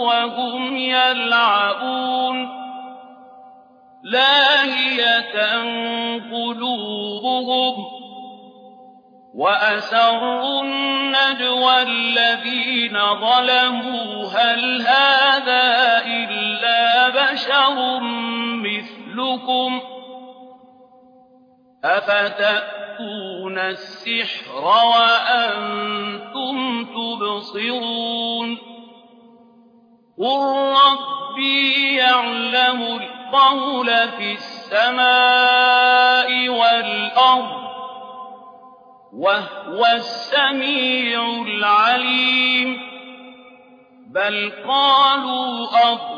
وهم يلعبون. لاهية قلوبهم وأسروا النجوى الذين ظلموا. هل هذا إلا بشر مثلكم؟ أفتأتون السحر وأنتم تبصرون قل ربي يعلم القول في السماء والأرض وهو السميع العليم بل قالوا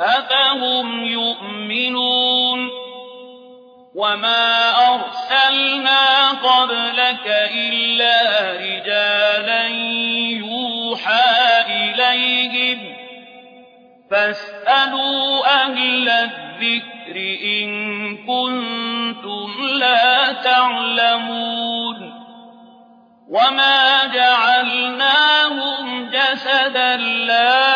أفهم يؤمنون وما أرسلنا قبلك إلا رجالا يوحى إليهم. فاسألوا أهل الذكر إن كنتم لا تعلمون. وما جعلناهم جسدا لا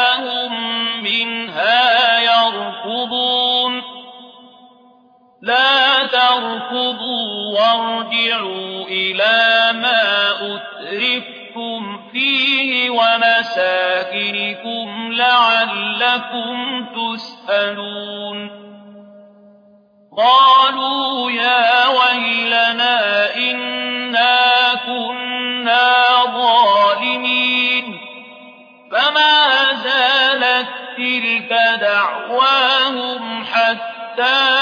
وارجعوا إلى ما أترفتم فيه ومساكنكم لعلكم تسألون. قالوا يا ويلنا إنا كنا ظالمين. فما زالت تلك دعواهم حتى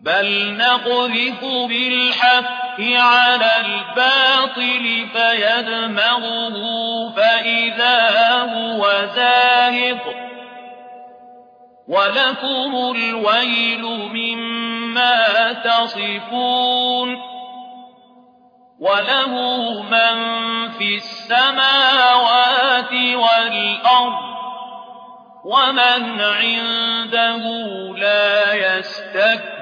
بل نقذف بالحق على الباطل فيدمغه فإذا هو زاهق ولكم الويل مما تصفون وله من في السماوات والأرض ومن عنده لا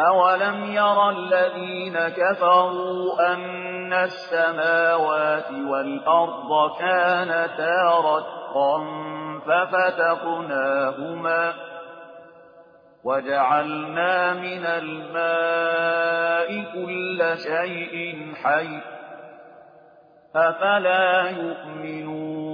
أولم ير الذين كفروا أن السماوات والأرض كانتا رتقا ففتقناهما وجعلنا من الماء كل شيء حي أفلا يؤمنون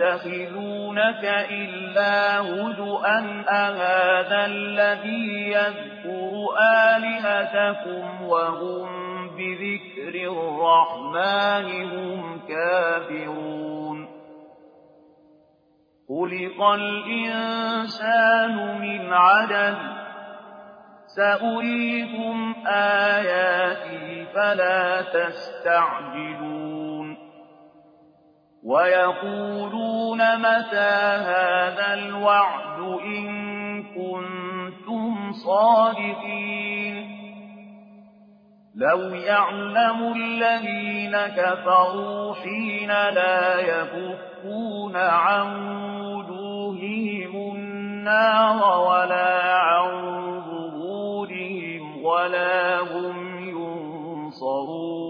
يتخذونك إلا هدؤا أهذا الذي يذكر آلهتكم وهم بذكر الرحمن هم كافرون خلق الإنسان من عدد سأريكم آياتي فلا تستعجلون ويقولون متى هذا الوعد إن كنتم صادقين؟ لو يعلم الذين كفروا حين لا يكفون عن وجوههم النار ولا عن ظهورهم ولا هم ينصرون.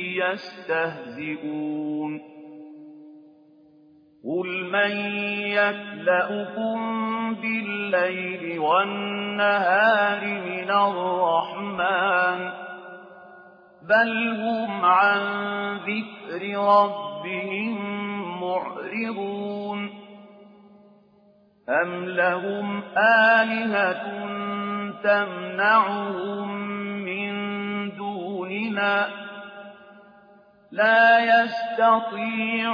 يستهزئون. قل من يكلأكم بالليل والنهار من الرحمن بل هم عن ذكر ربهم معرضون. أم لهم آلهة تمنعهم من دوننا لا يستطيعون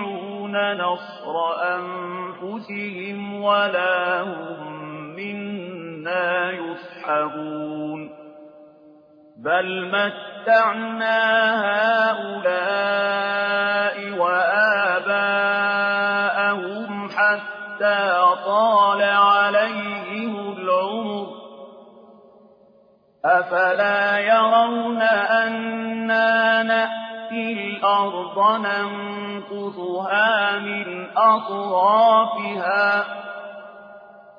نصر أنفسهم ولا هم منا يسحبون بل متعنا هؤلاء وآباءهم حتى طال عليهم العمر. أفلا يرون أنا نأتي الأرض ننقصها من أطرافها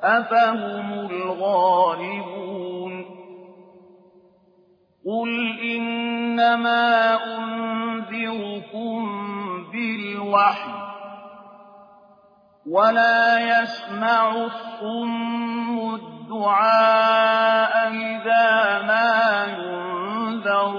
أفهم الغالبون قل إنما أنذركم بالوحي ولا يسمع الصم الدعاء إذا ما ينذرون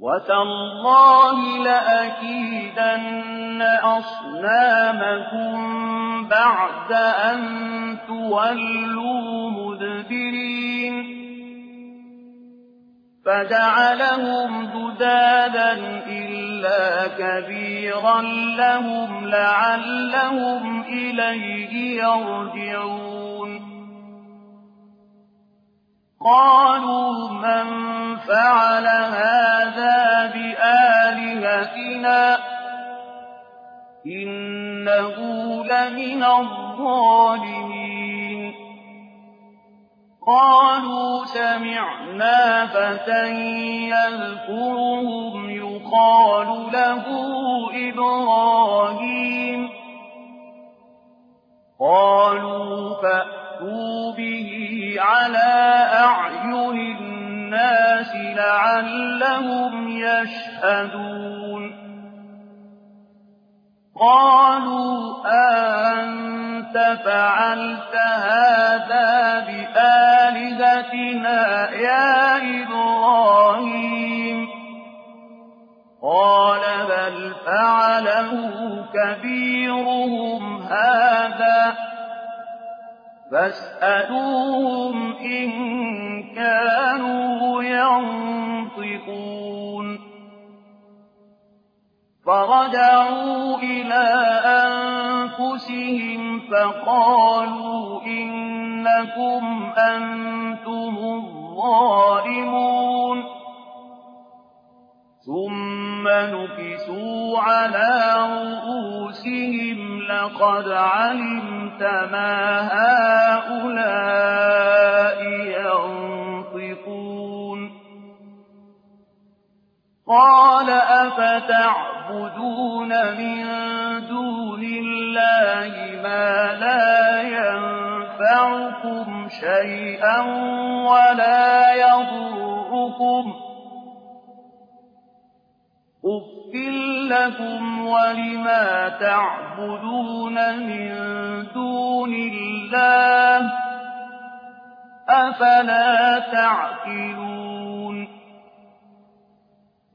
وتالله لأكيدن أصنامكم بعد أن تولوا مدبرين فجعلهم جدادا إلا كبيرا لهم لعلهم إليه يرجعون قالوا من فعل إنه لمن الظالمين قالوا سمعنا فتى يذكرهم يقال له إبراهيم قالوا فأتوا به على أعين الناس لعلهم يشهدون قالوا أنت فعلت هذا بآلهتنا يا إبراهيم؟ قال بل فعله كبيرهم هذا فاسألوهم إن كانوا ينطقون. فرجعوا أنفسهم فقالوا إنكم أنتم الظالمون ثم نكسوا على رؤوسهم لقد علمت ما هؤلاء ينطقون قال أفتعلمون تَعْبُدُونَ مِن دُونِ اللَّهِ مَا لَا يَنفَعُكُمْ شَيْئًا وَلَا يَضُرُّكُمْ ۖ أُفٍّ لَّكُمْ وَلِمَا تَعْبُدُونَ مِن دُونِ اللَّهِ ۖ أَفَلَا تَعْقِلُونَ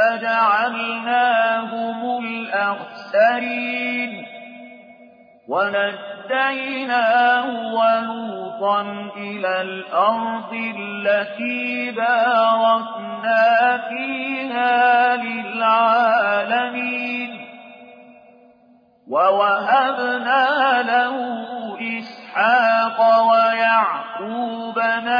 فجعلناهم الأخسرين ونجيناه ولوطا إلى الأرض التي باركنا فيها للعالمين ووهبنا له إسحاق ويعقوب نافلة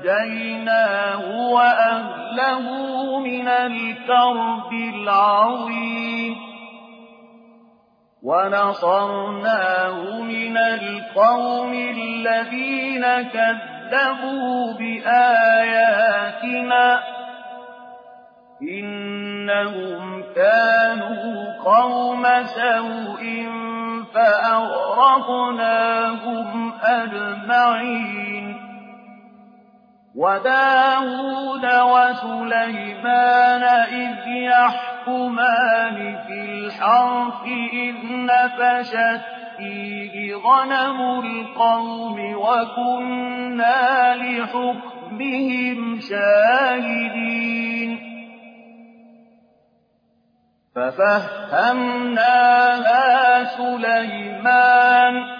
فَنَجَّيْنَاهُ وَأَهْلَهُ مِنَ الْكَرْبِ الْعَظِيمِ وَنَصَرْنَاهُ مِنَ الْقَوْمِ الَّذِينَ كَذَّبُوا بِآيَاتِنَا إِنَّهُمْ كَانُوا قَوْمَ سَوْءٍ فَأَغْرَقْنَاهُمْ أَجْمَعِينَ وَدَاوُودَ وَسُلَيْمَانَ إِذْ يَحْكُمَانِ فِي الْحَرْثِ إِذْ نَفَشَتْ فِيهِ غَنَمُ الْقَوْمِ وَكُنَّا لِحُكْمِهِمْ شَاهِدِينَ فَفَهَّمْنَاهَا سُلَيْمَانَ ۚ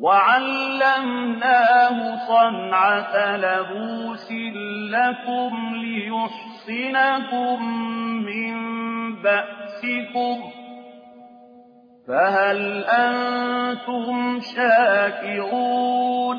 وَعَلَّمْنَاهُ صَنْعَةَ لَبُوسٍ لَّكُمْ لِيُحْصِنَكُم مِّن بَأْسِكُمْ ۖ فَهَلْ أَنتُمْ شَاكِرُونَ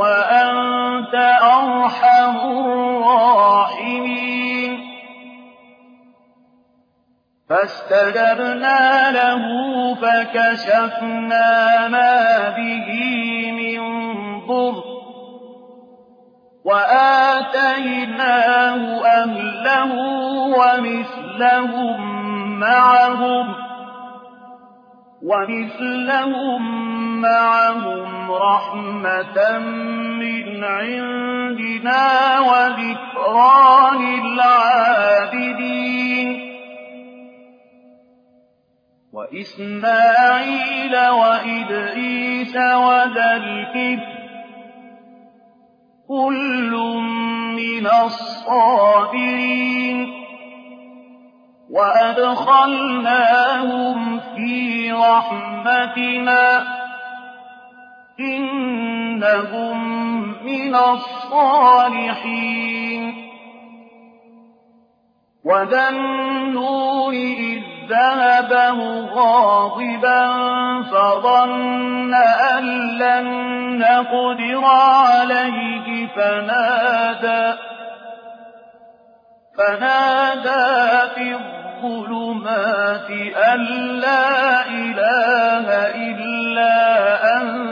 وَأَنتَ أَرْحَمُ الرَّاحِمِينَ فَاسْتَجَبْنَا لَهُ فَكَشَفْنَا مَا بِهِ مِن ضُرٍّ وَآتَيْنَاهُ أَهْلَهُ وَمِثْلَهُم مَّعَهُمْ رَحْمَةً مِّنْ عِندِنَا وَذِكْرَىٰ لِلْعَابِدِينَ. وَإِسْمَاعِيلَ وَإِدْرِيسَ وَذَا الْكِفْلِ ۖ كُلٌّ مِّنَ الصَّابِرِينَ. وَأَدْخَلْنَاهُمْ فِي رَحْمَتِنَا ۖ. إِنَّهُم مِّنَ الصَّالِحِينَ. وَذَا النُّونِ إِذ ذَّهَبَ مُغَاضِبًا فَظَنَّ أَن لَّن نَّقْدِرَ عَلَيْهِ فَنَادَىٰ فِي الظُّلُمَاتِ أَن لَّا إِلَٰهَ إِلَّا أَنتَ.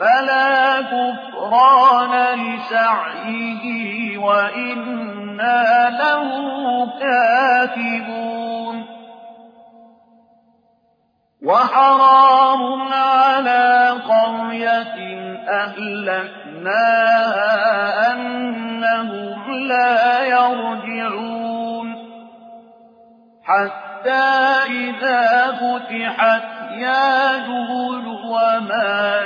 فلا كفران لسعيه وإنا له كاتبون وحرام على قرية أهلكناها أنهم لا يرجعون حتى إذا فتحت ياجوج وماجوج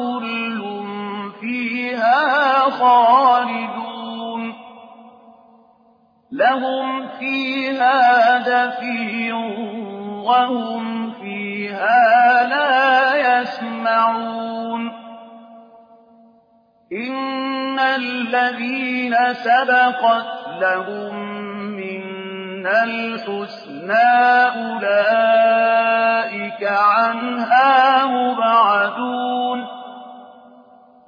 وكل فيها خالدون. لهم فيها دفير وهم فيها لا يسمعون. إن الذين سبقت لهم منا الحسنى أولئك عنها مبعدون.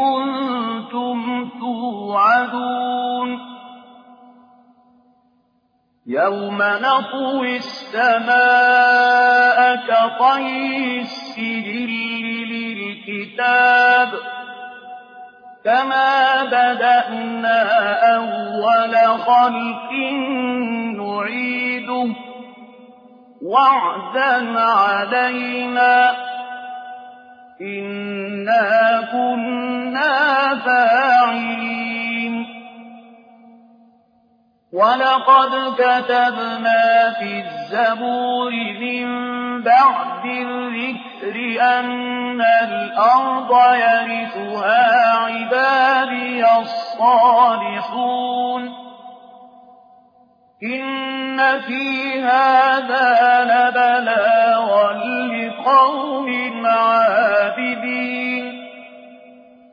كنتم توعدون يوم نطوي السماء كطي السجل للكتاب كما بدأنا أول خلق نعيده وعدا علينا إنا كنا فاعلين ولقد كتبنا في الزبور من بعد الذكر أن الأرض يرثها عبادي الصالحون إن في هذا لبلاغا لقوم عابدين.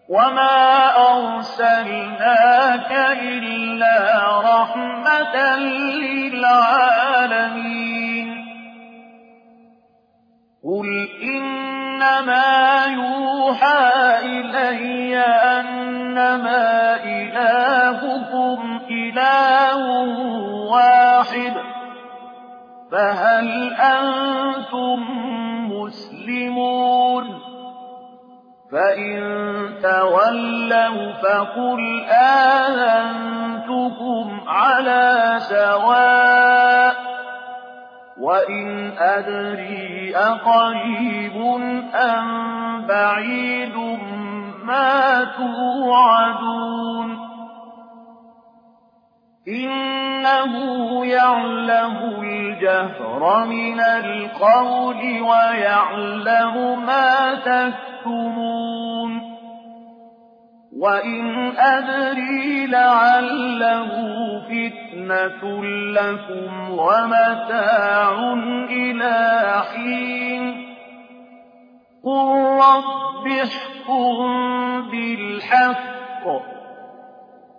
وما أرسلناك إلا رَحْمَةً لِّلْعَالَمِينَ. قُلْ إِنَّمَا يُوحَىٰ إِلَيَّ أَنَّمَا إِلَٰهُكُمْ إِلَٰهٌ وَاحِدٌ ۖ. فَهَلْ أَنتُم مُّسْلِمُونَ فَإِن تَوَلَّوْا فَقُلْ آذَنتُكُمْ عَلَىٰ سَوَاءٍ ۖ وَإِنْ أَدْرِي أَقَرِيبٌ أَم بَعِيدٌ مَّا تُوعَدُونَ. إِنَّهُ يَعْلَمُ الْجَهْرَ مِنَ الْقَوْلِ وَيَعْلَمُ مَا تَكْتُمُونَ. وَإِنْ أَدْرِي لَعَلَّهُ فِتْنَةٌ لَّكُمْ وَمَتَاعٌ إِلَىٰ حِينٍ. قُل رَّبِّ احْكُم بِالْحَقِّ.